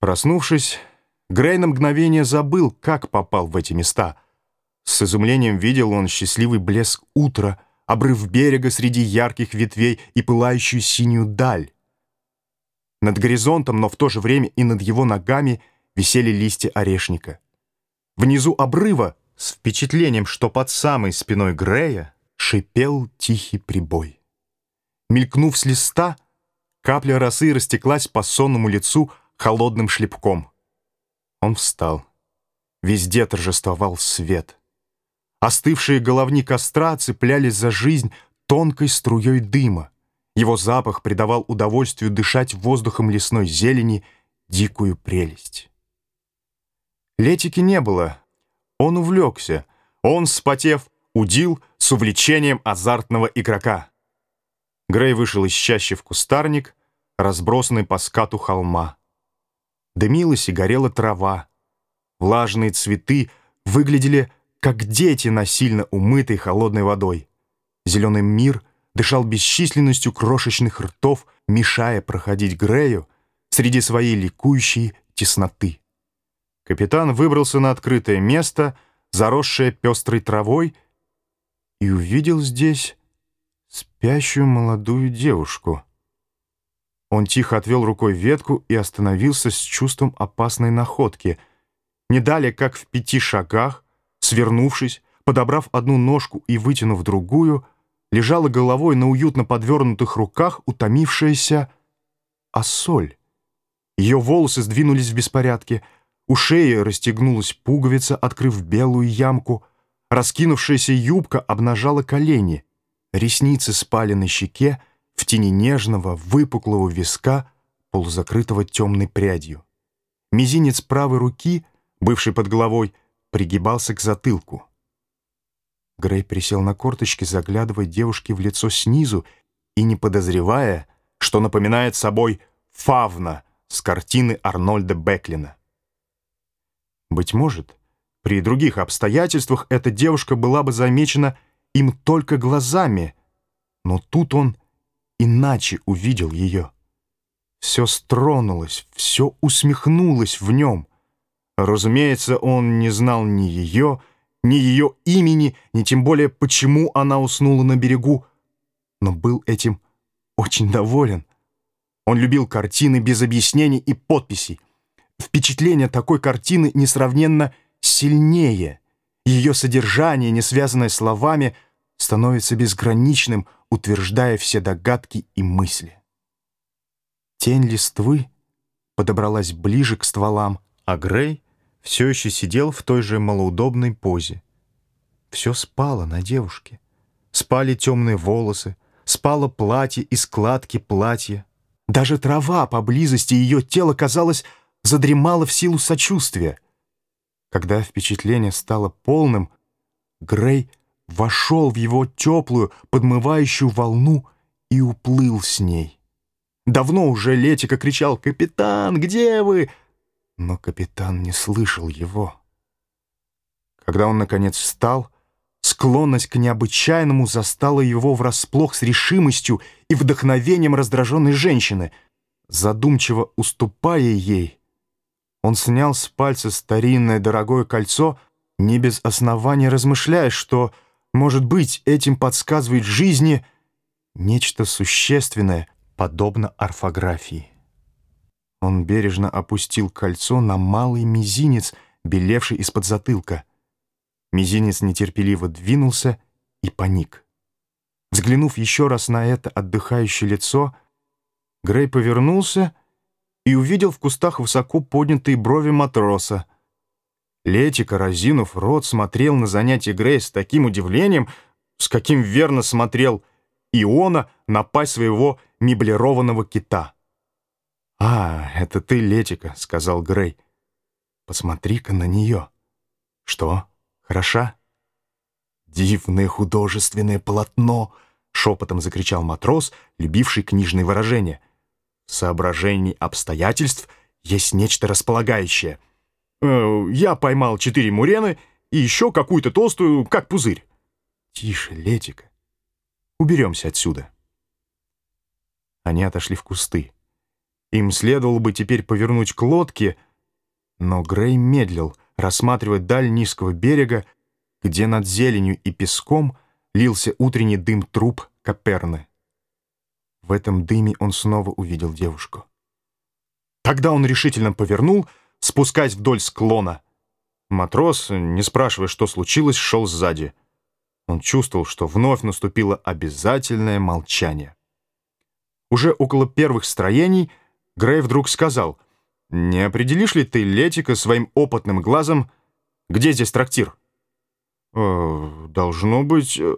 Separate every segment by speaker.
Speaker 1: Проснувшись, Грей на мгновение забыл, как попал в эти места. С изумлением видел он счастливый блеск утра, обрыв берега среди ярких ветвей и пылающую синюю даль. Над горизонтом, но в то же время и над его ногами висели листья орешника. Внизу обрыва, с впечатлением, что под самой спиной Грея, шипел тихий прибой. Мелькнув с листа, капля росы растеклась по сонному лицу холодным шлепком. Он встал. Везде торжествовал свет. Остывшие головни костра цеплялись за жизнь тонкой струей дыма. Его запах придавал удовольствию дышать воздухом лесной зелени дикую прелесть. Летики не было. Он увлекся. Он, спотев, удил с увлечением азартного игрока. Грей вышел из чащи в кустарник, разбросанный по скату холма. Дымилась и горела трава. Влажные цветы выглядели, как дети, насильно умытые холодной водой. Зеленый мир дышал бесчисленностью крошечных ртов, мешая проходить Грею среди своей ликующей тесноты. Капитан выбрался на открытое место, заросшее пестрой травой, и увидел здесь спящую молодую девушку. Он тихо отвел рукой ветку и остановился с чувством опасной находки. Не далее, как в пяти шагах, свернувшись, подобрав одну ножку и вытянув другую, лежала головой на уютно подвернутых руках утомившаяся Ассоль. Ее волосы сдвинулись в беспорядке, у шеи расстегнулась пуговица, открыв белую ямку, раскинувшаяся юбка обнажала колени, ресницы спали на щеке, в тени нежного, выпуклого виска, полузакрытого темной прядью. Мизинец правой руки, бывший под головой, пригибался к затылку. Грей присел на корточки, заглядывая девушке в лицо снизу и не подозревая, что напоминает собой фавна с картины Арнольда Беклина. Быть может, при других обстоятельствах эта девушка была бы замечена им только глазами, но тут он иначе увидел ее. Все стронулось, все усмехнулось в нем. Разумеется, он не знал ни ее, ни ее имени, ни тем более, почему она уснула на берегу, но был этим очень доволен. Он любил картины без объяснений и подписей. Впечатление такой картины несравненно сильнее. Ее содержание, не связанное словами, становится безграничным, утверждая все догадки и мысли. Тень листвы подобралась ближе к стволам, а Грей все еще сидел в той же малоудобной позе. Все спало на девушке. Спали темные волосы, спало платье и складки платья. Даже трава поблизости ее тела, казалось, задремала в силу сочувствия. Когда впечатление стало полным, Грей вошел в его теплую, подмывающую волну и уплыл с ней. Давно уже Летика кричал «Капитан, где вы?» Но капитан не слышал его. Когда он, наконец, встал, склонность к необычайному застала его врасплох с решимостью и вдохновением раздраженной женщины. Задумчиво уступая ей, он снял с пальца старинное дорогое кольцо, не без основания размышляя, что может быть, этим подсказывает жизни нечто существенное, подобно орфографии. Он бережно опустил кольцо на малый мизинец, белевший из-под затылка. Мизинец нетерпеливо двинулся и паник. Взглянув еще раз на это отдыхающее лицо, Грей повернулся и увидел в кустах высоко поднятые брови матроса — Летика, разинув рот, смотрел на занятие Грей с таким удивлением, с каким верно смотрел Иона на пасть своего меблированного кита. «А, это ты, Летика», — сказал Грей. «Посмотри-ка на нее». «Что, хороша?» «Дивное художественное полотно!» — шепотом закричал матрос, любивший книжные выражения. «В соображении обстоятельств есть нечто располагающее». Э, я поймал четыре мурены и еще какую-то толстую, как пузырь. Тише, Летика. Уберемся отсюда. Они отошли в кусты. Им следовало бы теперь повернуть к лодке, но Грей медлил, рассматривая даль низкого берега, где над зеленью и песком лился утренний дым труб Коперны. В этом дыме он снова увидел девушку. Тогда он решительно повернул, спускаясь вдоль склона. Матрос, не спрашивая, что случилось, шел сзади. Он чувствовал, что вновь наступило обязательное молчание. Уже около первых строений Грей вдруг сказал, «Не определишь ли ты, Летика, своим опытным глазом, где здесь трактир?» «Э, «Должно быть... Э,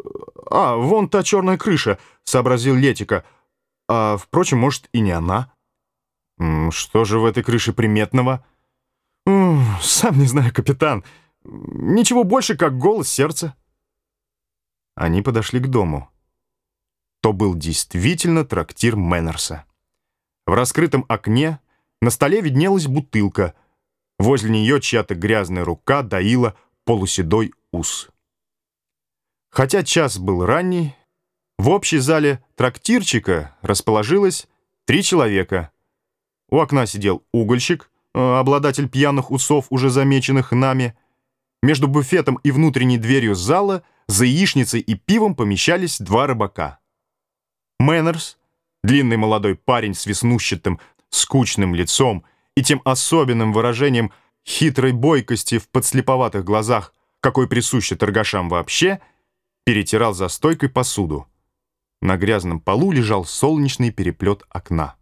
Speaker 1: а, вон та черная крыша», — сообразил Летика. «А, впрочем, может, и не она». «Что же в этой крыше приметного?» «Сам не знаю, капитан. Ничего больше, как голос сердца». Они подошли к дому. То был действительно трактир Мэннерса. В раскрытом окне на столе виднелась бутылка. Возле нее чья-то грязная рука доила полуседой ус. Хотя час был ранний, в общей зале трактирчика расположилось три человека. У окна сидел угольщик, обладатель пьяных усов, уже замеченных нами. Между буфетом и внутренней дверью зала за яичницей и пивом помещались два рыбака. Мэннерс, длинный молодой парень с веснущатым, скучным лицом и тем особенным выражением хитрой бойкости в подслеповатых глазах, какой присуще торгашам вообще, перетирал за стойкой посуду. На грязном полу лежал солнечный переплет окна.